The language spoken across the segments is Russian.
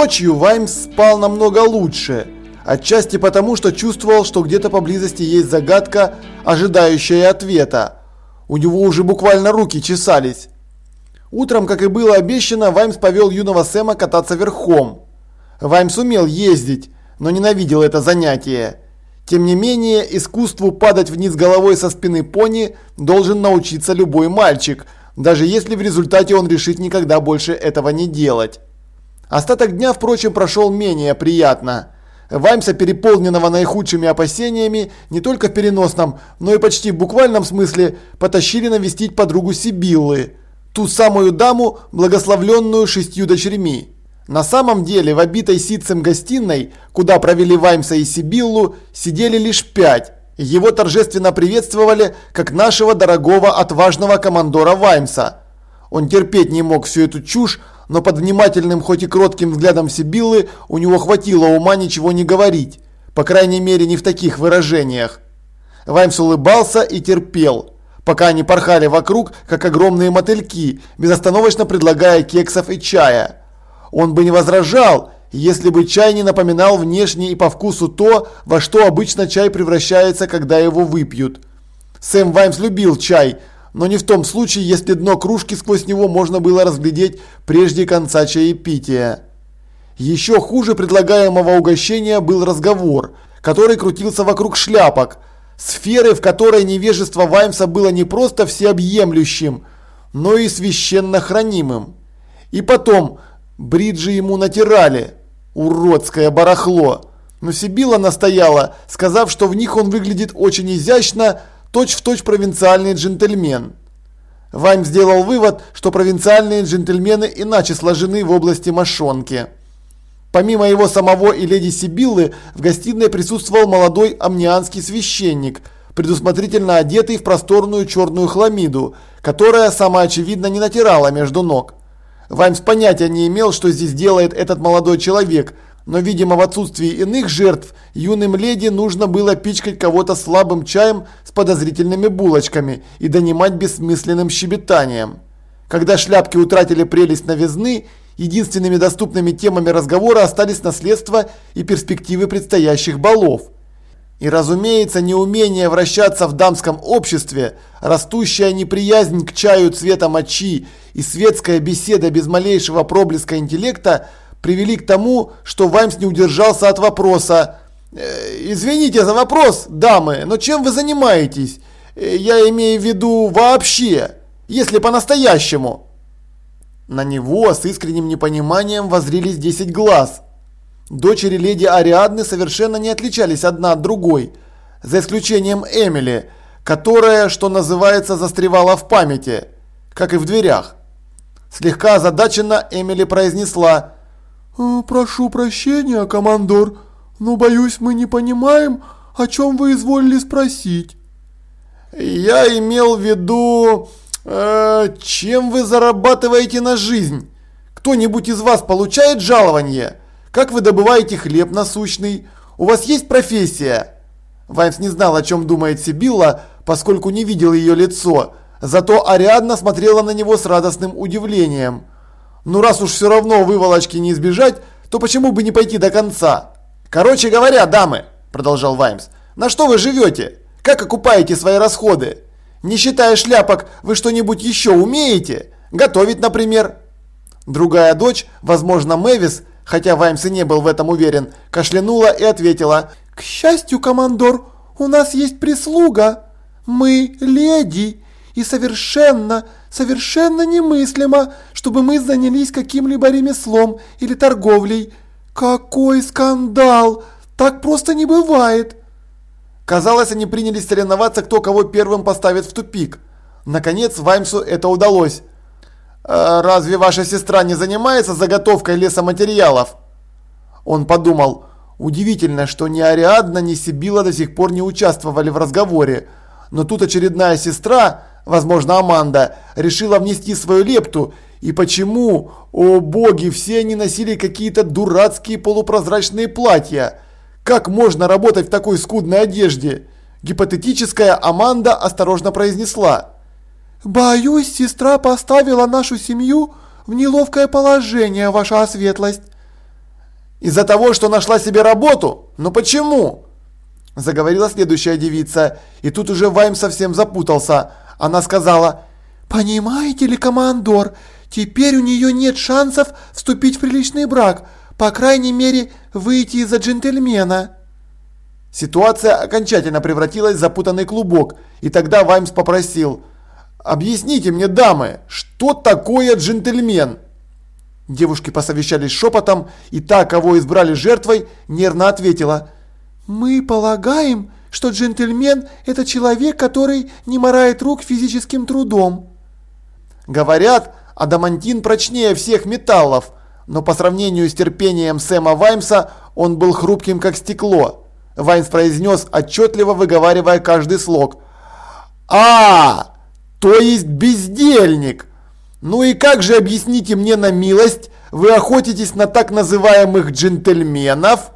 Ночью Ваймс спал намного лучше. Отчасти потому, что чувствовал, что где-то поблизости есть загадка, ожидающая ответа. У него уже буквально руки чесались. Утром, как и было обещано, Ваймс повел юного Сэма кататься верхом. Ваймс умел ездить, но ненавидел это занятие. Тем не менее, искусству падать вниз головой со спины пони должен научиться любой мальчик, даже если в результате он решит никогда больше этого не делать. Остаток дня, впрочем, прошел менее приятно. Ваймса, переполненного наихудшими опасениями, не только в переносном, но и почти в буквальном смысле, потащили навестить подругу Сибиллы, ту самую даму, благословленную шестью дочерьми. На самом деле в обитой ситцем гостиной, куда провели Ваймса и Сибиллу, сидели лишь пять. Его торжественно приветствовали как нашего дорогого отважного командора Ваймса. Он терпеть не мог всю эту чушь, но под внимательным, хоть и кротким взглядом Сибиллы у него хватило ума ничего не говорить. По крайней мере, не в таких выражениях. Ваймс улыбался и терпел, пока они порхали вокруг, как огромные мотыльки, безостановочно предлагая кексов и чая. Он бы не возражал, если бы чай не напоминал внешне и по вкусу то, во что обычно чай превращается, когда его выпьют. Сэм Ваймс любил чай, но не в том случае, если дно кружки сквозь него можно было разглядеть прежде конца чаепития. Еще хуже предлагаемого угощения был разговор, который крутился вокруг шляпок, сферы, в которой невежество Ваймса было не просто всеобъемлющим, но и священно хранимым. И потом, бриджи ему натирали, уродское барахло. Но Сибила настояла, сказав, что в них он выглядит очень изящно, точь-в-точь точь провинциальный джентльмен. Вайм сделал вывод, что провинциальные джентльмены иначе сложены в области мошонки. Помимо его самого и леди Сибиллы, в гостиной присутствовал молодой амнианский священник, предусмотрительно одетый в просторную черную хламиду, которая, самоочевидно, не натирала между ног. Ваймс понятия не имел, что здесь делает этот молодой человек – но, видимо, в отсутствии иных жертв, юным леди нужно было пичкать кого-то слабым чаем с подозрительными булочками и донимать бессмысленным щебетанием. Когда шляпки утратили прелесть новизны, единственными доступными темами разговора остались наследство и перспективы предстоящих балов. И, разумеется, неумение вращаться в дамском обществе, растущая неприязнь к чаю цвета мочи и светская беседа без малейшего проблеска интеллекта – привели к тому, что Ваймс не удержался от вопроса. «Э, «Извините за вопрос, дамы, но чем вы занимаетесь? Э, я имею в виду вообще, если по-настоящему». На него с искренним непониманием возрились 10 глаз. Дочери леди Ариадны совершенно не отличались одна от другой, за исключением Эмили, которая, что называется, застревала в памяти, как и в дверях. Слегка озадаченно Эмили произнесла «Прошу прощения, командор, но, боюсь, мы не понимаем, о чем вы изволили спросить». «Я имел в виду, э, чем вы зарабатываете на жизнь? Кто-нибудь из вас получает жалование? Как вы добываете хлеб насущный? У вас есть профессия?» Ваймс не знал, о чем думает Сибилла, поскольку не видел ее лицо, зато Ариадна смотрела на него с радостным удивлением – ну раз уж все равно выволочки не избежать, то почему бы не пойти до конца? Короче говоря, дамы, продолжал Ваймс, на что вы живете? Как окупаете свои расходы? Не считая шляпок, вы что-нибудь еще умеете? Готовить, например? Другая дочь, возможно, Мэвис, хотя Ваймс и не был в этом уверен, кашлянула и ответила. «К счастью, командор, у нас есть прислуга. Мы леди и совершенно, совершенно немыслимо, чтобы мы занялись каким-либо ремеслом или торговлей. Какой скандал! Так просто не бывает!» Казалось, они принялись соревноваться, кто кого первым поставит в тупик. Наконец, Ваймсу это удалось. «Э, «Разве ваша сестра не занимается заготовкой лесоматериалов?» Он подумал, удивительно, что ни Ариадна, ни Сибила до сих пор не участвовали в разговоре. Но тут очередная сестра, возможно Аманда, решила внести свою лепту. И почему, о боги, все они носили какие-то дурацкие полупрозрачные платья? Как можно работать в такой скудной одежде? Гипотетическая Аманда осторожно произнесла. «Боюсь, сестра поставила нашу семью в неловкое положение, ваша светлость». Из-за того, что нашла себе работу? Но почему? Заговорила следующая девица, и тут уже Вайм совсем запутался. Она сказала, «Понимаете ли, командор, теперь у нее нет шансов вступить в приличный брак, по крайней мере, выйти из-за джентльмена». Ситуация окончательно превратилась в запутанный клубок, и тогда Ваймс попросил, «Объясните мне, дамы, что такое джентльмен?» Девушки посовещались шепотом, и та, кого избрали жертвой, нервно ответила, «Мы полагаем, что джентльмен – это человек, который не морает рук физическим трудом». Говорят, адамантин прочнее всех металлов, но по сравнению с терпением Сэма Ваймса он был хрупким как стекло. Вайнс произнес, отчетливо выговаривая каждый слог. «А, то есть бездельник! Ну и как же объясните мне на милость, вы охотитесь на так называемых джентльменов?»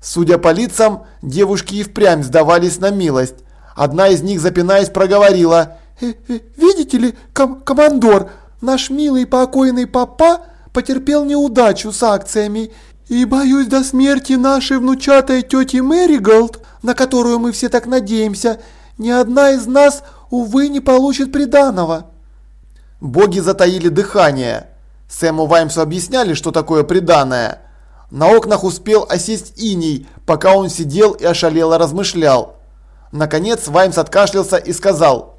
Судя по лицам, девушки и впрямь сдавались на милость. Одна из них, запинаясь, проговорила. «Э -э «Видите ли, ком командор, наш милый покойный папа потерпел неудачу с акциями и боюсь до смерти нашей внучатой тети Мэриголд, на которую мы все так надеемся, ни одна из нас, увы, не получит приданого. Боги затаили дыхание. Сэму Ваймсу объясняли, что такое приданое. На окнах успел осесть иней, пока он сидел и ошалело размышлял. Наконец Ваймс откашлялся и сказал.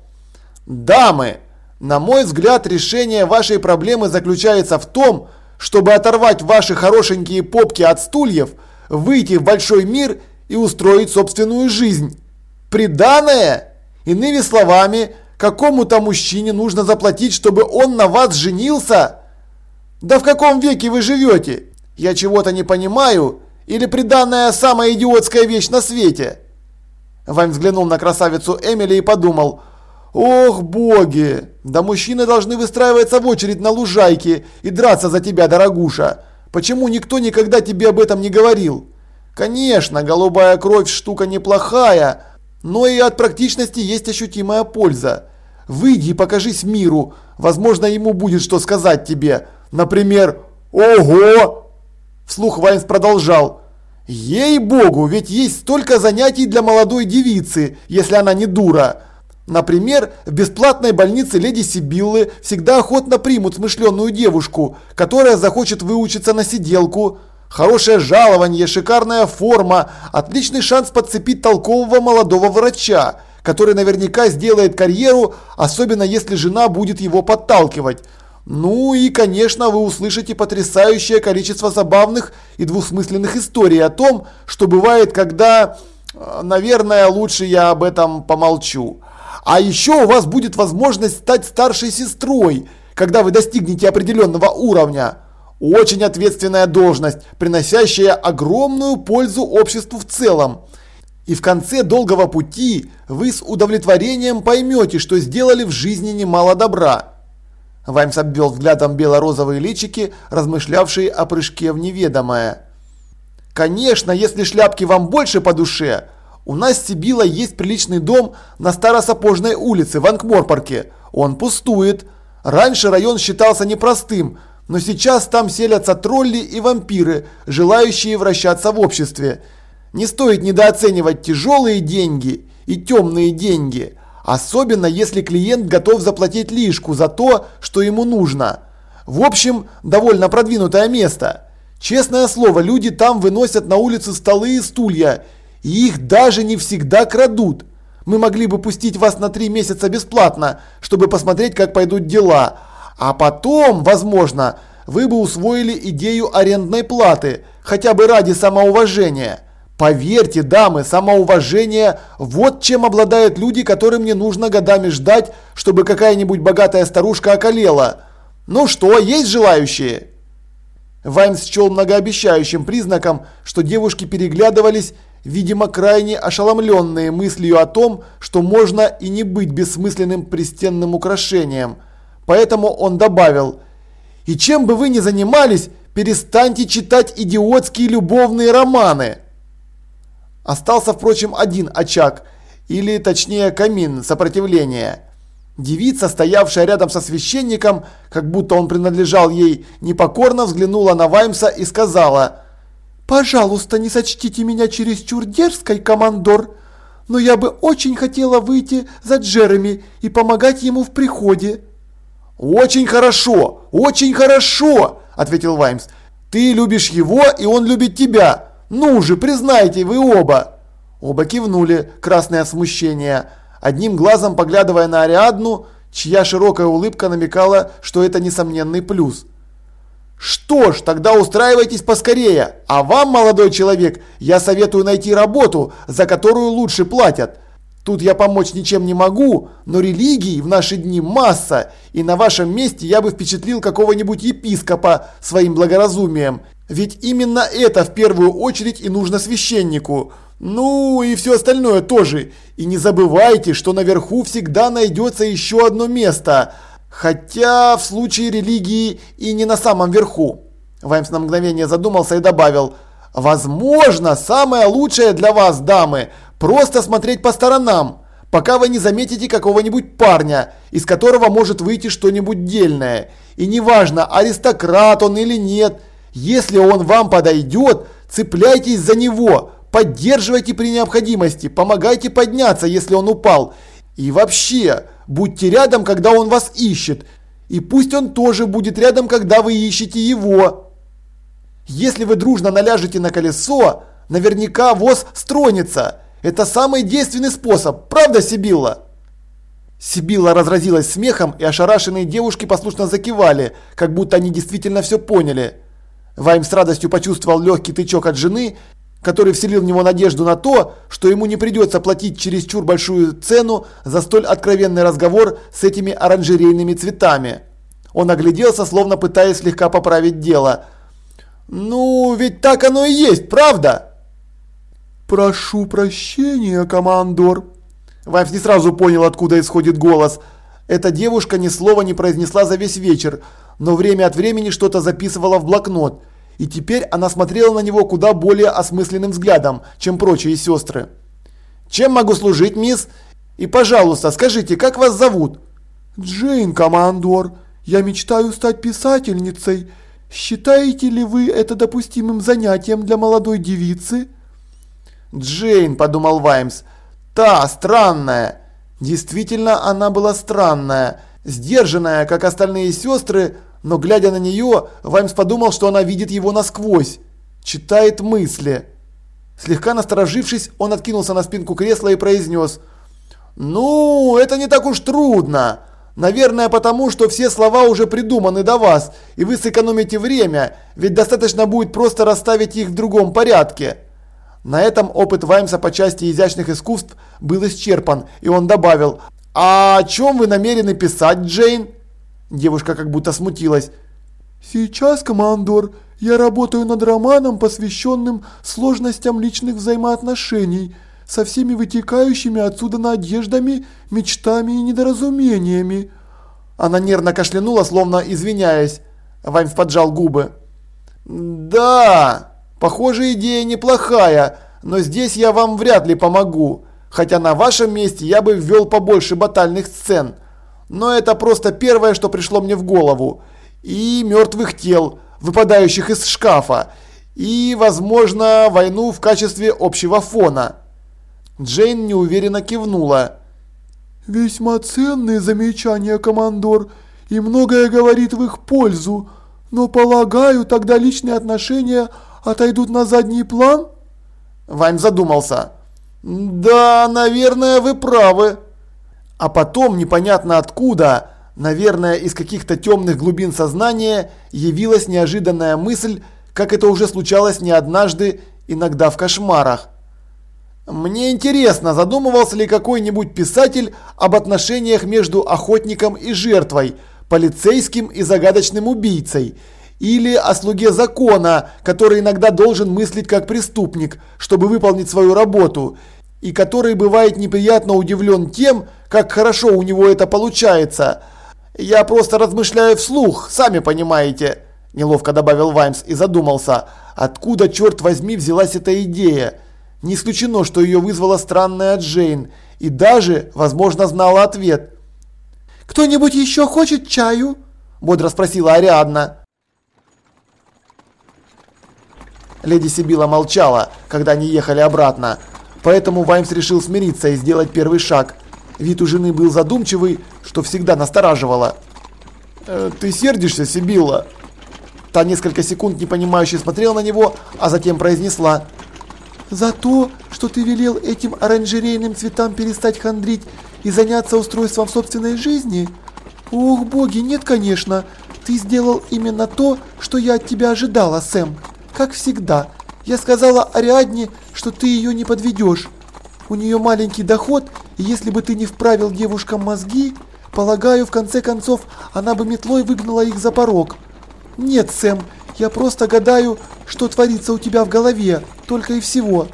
«Дамы, на мой взгляд, решение вашей проблемы заключается в том, чтобы оторвать ваши хорошенькие попки от стульев, выйти в большой мир и устроить собственную жизнь. Приданное? Иными словами, какому-то мужчине нужно заплатить, чтобы он на вас женился? Да в каком веке вы живете? Я чего-то не понимаю? Или приданное самая идиотская вещь на свете? Вань взглянул на красавицу Эмили и подумал – Ох, боги! Да мужчины должны выстраиваться в очередь на лужайке и драться за тебя, дорогуша. Почему никто никогда тебе об этом не говорил? Конечно, голубая кровь штука неплохая, но и от практичности есть ощутимая польза. Выйди и покажись миру, возможно ему будет что сказать тебе. Например, «Ого!» Вслух Вайнс продолжал. «Ей-богу, ведь есть столько занятий для молодой девицы, если она не дура». Например, в бесплатной больнице леди Сибиллы всегда охотно примут смышленную девушку, которая захочет выучиться на сиделку. Хорошее жалование, шикарная форма, отличный шанс подцепить толкового молодого врача, который наверняка сделает карьеру, особенно если жена будет его подталкивать. Ну и, конечно, вы услышите потрясающее количество забавных и двусмысленных историй о том, что бывает, когда... Э, наверное, лучше я об этом помолчу. А еще у вас будет возможность стать старшей сестрой, когда вы достигнете определенного уровня. Очень ответственная должность, приносящая огромную пользу обществу в целом. И в конце долгого пути вы с удовлетворением поймете, что сделали в жизни немало добра. Ваймс обвел взглядом бело-розовые личики, размышлявшие о прыжке в неведомое. Конечно, если шляпки вам больше по душе – у нас в Сибила есть приличный дом на Старосапожной улице в Анкморпорке. Он пустует. Раньше район считался непростым, но сейчас там селятся тролли и вампиры, желающие вращаться в обществе. Не стоит недооценивать тяжелые деньги и темные деньги, особенно если клиент готов заплатить лишку за то, что ему нужно. В общем, довольно продвинутое место. Честное слово, люди там выносят на улицу столы и стулья и их даже не всегда крадут. Мы могли бы пустить вас на три месяца бесплатно, чтобы посмотреть, как пойдут дела. А потом, возможно, вы бы усвоили идею арендной платы, хотя бы ради самоуважения. Поверьте, дамы, самоуважение – вот чем обладают люди, которым не нужно годами ждать, чтобы какая-нибудь богатая старушка околела. Ну что, есть желающие? Ваймс счел многообещающим признаком, что девушки переглядывались видимо крайне ошеломленные мыслью о том, что можно и не быть бессмысленным пристенным украшением. Поэтому он добавил, «И чем бы вы ни занимались, перестаньте читать идиотские любовные романы». Остался, впрочем, один очаг, или точнее камин сопротивления. Девица, стоявшая рядом со священником, как будто он принадлежал ей, непокорно взглянула на Ваймса и сказала – Пожалуйста, не сочтите меня чересчур дерзкой, командор, но я бы очень хотела выйти за Джереми и помогать ему в приходе». «Очень хорошо, очень хорошо!» – ответил Ваймс. «Ты любишь его, и он любит тебя. Ну же, признайте, вы оба!» Оба кивнули, красное от смущения, одним глазом поглядывая на Ариадну, чья широкая улыбка намекала, что это несомненный плюс. Что ж, тогда устраивайтесь поскорее. А вам, молодой человек, я советую найти работу, за которую лучше платят. Тут я помочь ничем не могу, но религий в наши дни масса, и на вашем месте я бы впечатлил какого-нибудь епископа своим благоразумием. Ведь именно это в первую очередь и нужно священнику. Ну и все остальное тоже. И не забывайте, что наверху всегда найдется еще одно место – Хотя в случае религии и не на самом верху. Ваймс на мгновение задумался и добавил. Возможно, самое лучшее для вас, дамы, просто смотреть по сторонам, пока вы не заметите какого-нибудь парня, из которого может выйти что-нибудь дельное. И неважно, аристократ он или нет, если он вам подойдет, цепляйтесь за него, поддерживайте при необходимости, помогайте подняться, если он упал. И вообще, Будьте рядом, когда он вас ищет. И пусть он тоже будет рядом, когда вы ищете его. Если вы дружно наляжете на колесо, наверняка воз стронется. Это самый действенный способ, правда, Сибилла? Сибилла разразилась смехом, и ошарашенные девушки послушно закивали, как будто они действительно все поняли. Вайм с радостью почувствовал легкий тычок от жены который вселил в него надежду на то, что ему не придется платить чересчур большую цену за столь откровенный разговор с этими оранжерейными цветами. Он огляделся, словно пытаясь слегка поправить дело. «Ну, ведь так оно и есть, правда?» «Прошу прощения, командор». Ваймс не сразу понял, откуда исходит голос. Эта девушка ни слова не произнесла за весь вечер, но время от времени что-то записывала в блокнот и теперь она смотрела на него куда более осмысленным взглядом, чем прочие сестры. «Чем могу служить, мисс? И, пожалуйста, скажите, как вас зовут?» «Джейн, командор. Я мечтаю стать писательницей. Считаете ли вы это допустимым занятием для молодой девицы?» «Джейн», – подумал Ваймс, – «та, странная». Действительно, она была странная, сдержанная, как остальные сестры, но глядя на нее, Ваймс подумал, что она видит его насквозь, читает мысли. Слегка насторожившись, он откинулся на спинку кресла и произнес «Ну, это не так уж трудно. Наверное, потому что все слова уже придуманы до вас, и вы сэкономите время, ведь достаточно будет просто расставить их в другом порядке». На этом опыт Ваймса по части изящных искусств был исчерпан, и он добавил «А о чем вы намерены писать, Джейн?» Девушка как будто смутилась. «Сейчас, командор, я работаю над романом, посвященным сложностям личных взаимоотношений, со всеми вытекающими отсюда надеждами, мечтами и недоразумениями». Она нервно кашлянула, словно извиняясь. Ваймс поджал губы. «Да, похоже, идея неплохая, но здесь я вам вряд ли помогу, хотя на вашем месте я бы ввел побольше батальных сцен» но это просто первое, что пришло мне в голову. И мертвых тел, выпадающих из шкафа, и, возможно, войну в качестве общего фона. Джейн неуверенно кивнула. «Весьма ценные замечания, командор, и многое говорит в их пользу, но, полагаю, тогда личные отношения отойдут на задний план?» Вайм задумался. «Да, наверное, вы правы». А потом, непонятно откуда, наверное, из каких-то темных глубин сознания, явилась неожиданная мысль, как это уже случалось не однажды, иногда в кошмарах. Мне интересно, задумывался ли какой-нибудь писатель об отношениях между охотником и жертвой, полицейским и загадочным убийцей, или о слуге закона, который иногда должен мыслить как преступник, чтобы выполнить свою работу, и который бывает неприятно удивлен тем, как хорошо у него это получается. Я просто размышляю вслух, сами понимаете», – неловко добавил Ваймс и задумался, откуда, черт возьми, взялась эта идея. Не исключено, что ее вызвала странная Джейн, и даже, возможно, знала ответ. «Кто-нибудь еще хочет чаю?» – бодро спросила Ариадна. Леди Сибила молчала, когда они ехали обратно, поэтому Ваймс решил смириться и сделать первый шаг. Вид у жены был задумчивый, что всегда настораживало. «Э, «Ты сердишься, Сибилла?» Та несколько секунд непонимающе смотрела на него, а затем произнесла. «За то, что ты велел этим оранжерейным цветам перестать хандрить и заняться устройством собственной жизни? Ох, боги, нет, конечно. Ты сделал именно то, что я от тебя ожидала, Сэм. Как всегда. Я сказала Ариадне, что ты ее не подведешь. У нее маленький доход, если бы ты не вправил девушкам мозги, полагаю, в конце концов, она бы метлой выгнала их за порог. Нет, Сэм, я просто гадаю, что творится у тебя в голове, только и всего.